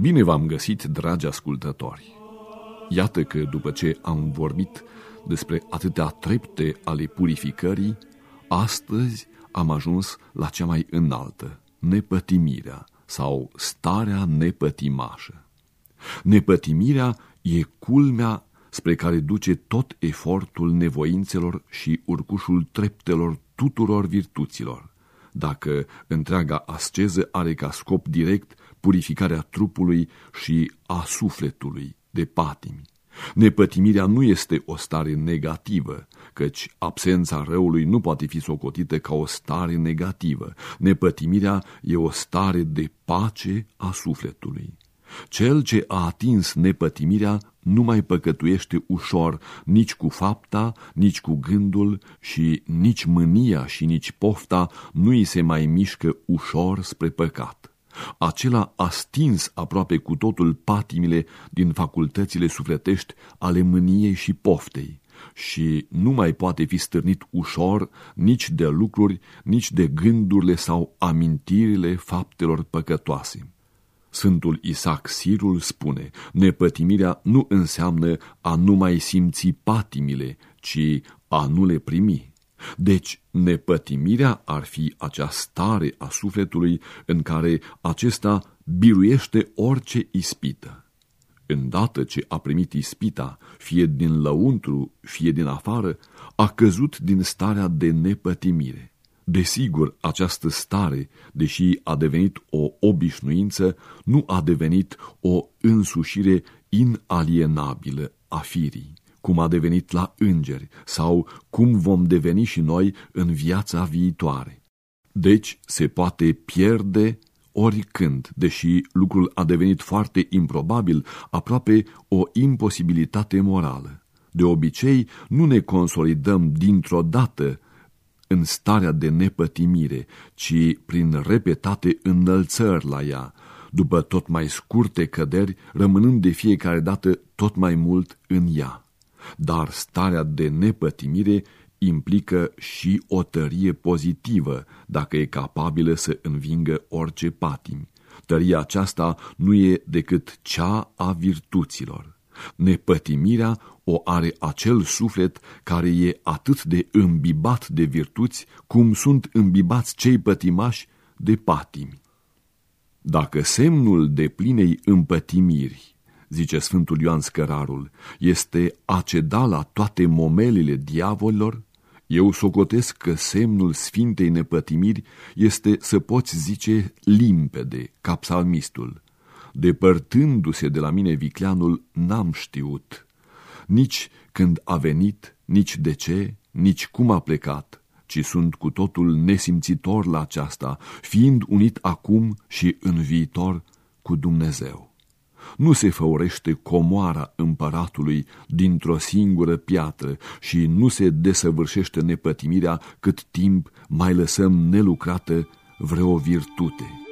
Bine v-am găsit, dragi ascultători! Iată că după ce am vorbit despre atâtea trepte ale purificării, astăzi am ajuns la cea mai înaltă, nepătimirea sau starea nepătimașă. Nepătimirea e culmea spre care duce tot efortul nevoințelor și urcușul treptelor tuturor virtuților. Dacă întreaga asceză are ca scop direct purificarea trupului și a sufletului de patimi. Nepătimirea nu este o stare negativă, căci absența răului nu poate fi socotită ca o stare negativă. Nepătimirea e o stare de pace a sufletului. Cel ce a atins nepătimirea nu mai păcătuiește ușor nici cu fapta, nici cu gândul și nici mânia și nici pofta nu îi se mai mișcă ușor spre păcat. Acela a stins aproape cu totul patimile din facultățile sufletești ale mâniei și poftei și nu mai poate fi stârnit ușor nici de lucruri, nici de gândurile sau amintirile faptelor păcătoase. Sfântul Isaac Sirul spune, nepătimirea nu înseamnă a nu mai simți patimile, ci a nu le primi. Deci, nepătimirea ar fi acea stare a sufletului în care acesta biruiește orice ispită. Îndată ce a primit ispita, fie din lăuntru, fie din afară, a căzut din starea de nepătimire. Desigur, această stare, deși a devenit o obișnuință, nu a devenit o însușire inalienabilă a firii cum a devenit la îngeri sau cum vom deveni și noi în viața viitoare. Deci se poate pierde oricând, deși lucrul a devenit foarte improbabil, aproape o imposibilitate morală. De obicei, nu ne consolidăm dintr-o dată în starea de nepătimire, ci prin repetate înălțări la ea, după tot mai scurte căderi, rămânând de fiecare dată tot mai mult în ea dar starea de nepătimire implică și o tărie pozitivă dacă e capabilă să învingă orice patimi. Tăria aceasta nu e decât cea a virtuților. Nepătimirea o are acel suflet care e atât de îmbibat de virtuți cum sunt îmbibați cei pătimași de patimi. Dacă semnul de plinei împătimiri zice Sfântul Ioan Scărarul, este a ceda la toate momelile diavolilor, eu socotesc că semnul Sfintei Nepătimiri este să poți zice limpede, ca psalmistul. Depărtându-se de la mine vicleanul, n-am știut, nici când a venit, nici de ce, nici cum a plecat, ci sunt cu totul nesimțitor la aceasta, fiind unit acum și în viitor cu Dumnezeu nu se făurește comoara împăratului dintr-o singură piatră și nu se desăvârșește nepătimirea cât timp mai lăsăm nelucrată vreo virtute.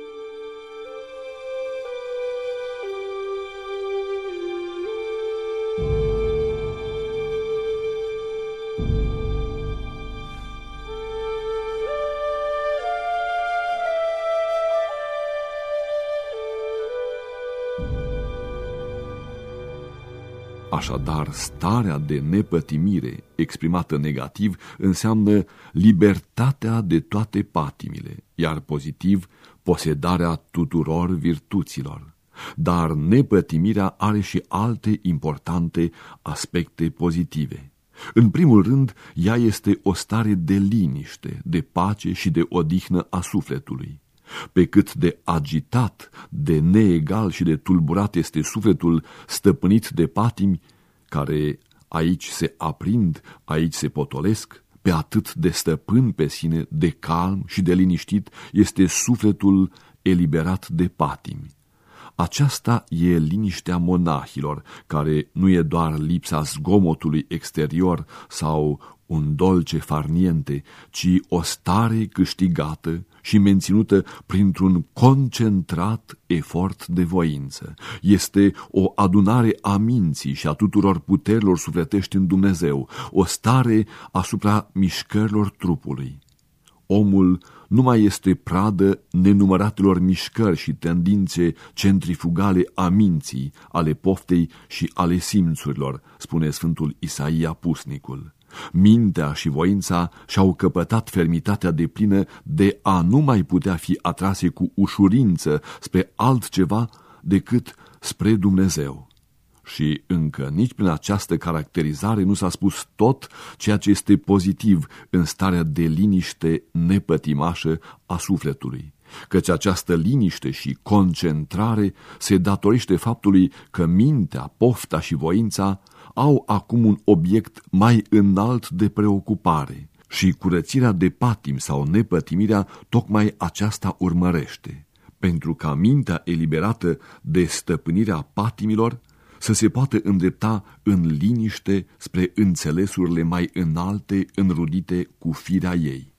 Așadar, starea de nepătimire exprimată negativ înseamnă libertatea de toate patimile, iar pozitiv posedarea tuturor virtuților. Dar nepătimirea are și alte importante aspecte pozitive. În primul rând, ea este o stare de liniște, de pace și de odihnă a sufletului. Pe cât de agitat, de neegal și de tulburat este sufletul stăpânit de patimi, care aici se aprind, aici se potolesc, pe atât de stăpân pe sine, de calm și de liniștit, este sufletul eliberat de patimi. Aceasta e liniștea monahilor, care nu e doar lipsa zgomotului exterior sau un dolce farniente, ci o stare câștigată și menținută printr-un concentrat efort de voință. Este o adunare a minții și a tuturor puterilor sufletești în Dumnezeu, o stare asupra mișcărilor trupului. Omul nu mai este pradă nenumăratelor mișcări și tendințe centrifugale a minții, ale poftei și ale simțurilor, spune Sfântul Isaia Pusnicul. Mintea și voința și-au căpătat fermitatea de plină de a nu mai putea fi atrase cu ușurință spre altceva decât spre Dumnezeu. Și încă nici prin această caracterizare nu s-a spus tot ceea ce este pozitiv în starea de liniște nepătimașă a sufletului, căci această liniște și concentrare se datorește faptului că mintea, pofta și voința au acum un obiect mai înalt de preocupare și curățirea de patim sau nepătimirea tocmai aceasta urmărește. Pentru ca mintea eliberată de stăpânirea patimilor să se poată îndrepta în liniște spre înțelesurile mai înalte înrudite cu firea ei.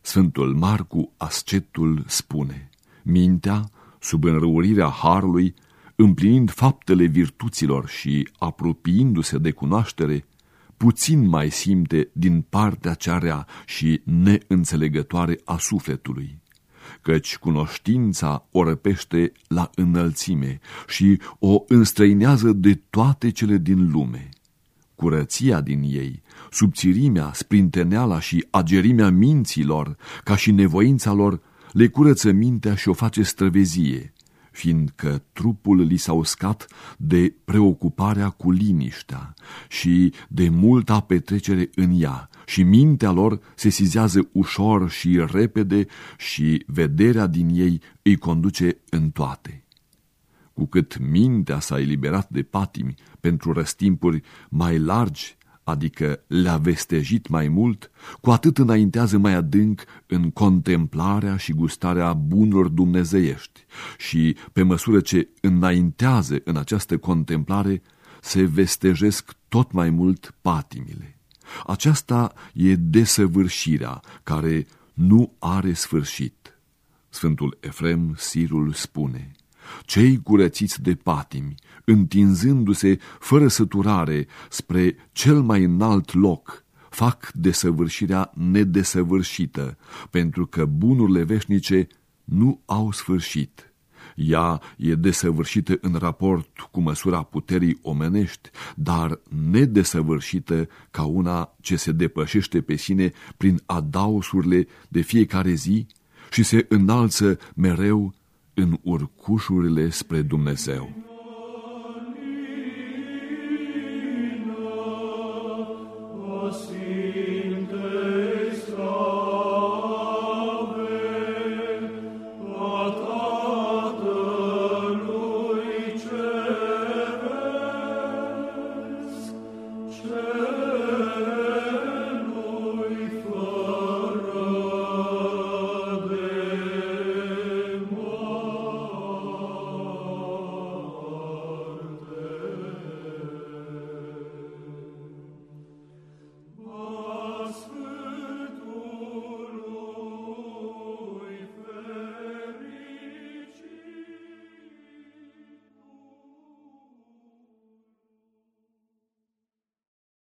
Sfântul Marcu Ascetul spune, mintea, sub înrăurirea harului, împlinind faptele virtuților și apropiindu-se de cunoaștere, puțin mai simte din partea cea rea și neînțelegătoare a sufletului căci cunoștința o răpește la înălțime și o înstrăinează de toate cele din lume. Curăția din ei, subțirimea, sprinteneala și agerimea minților, ca și nevoința lor, le curăță mintea și o face străvezie, fiindcă trupul li s-a uscat de preocuparea cu liniștea și de multa petrecere în ea și mintea lor se sizează ușor și repede și vederea din ei îi conduce în toate. Cu cât mintea s-a eliberat de patimi pentru răstimpuri mai largi, adică le-a vestejit mai mult, cu atât înaintează mai adânc în contemplarea și gustarea bunurilor dumnezeiești și, pe măsură ce înaintează în această contemplare, se vestejesc tot mai mult patimile. Aceasta e desăvârșirea care nu are sfârșit. Sfântul Efrem Sirul spune, Cei curățiți de patimi, întinzându-se fără săturare spre cel mai înalt loc, fac desăvârșirea nedesăvârșită, pentru că bunurile veșnice nu au sfârșit. Ea e desăvârșită în raport cu măsura puterii omenești, dar nedesăvârșită ca una ce se depășește pe sine prin adausurile de fiecare zi și se înalță mereu în urcușurile spre Dumnezeu. Sure.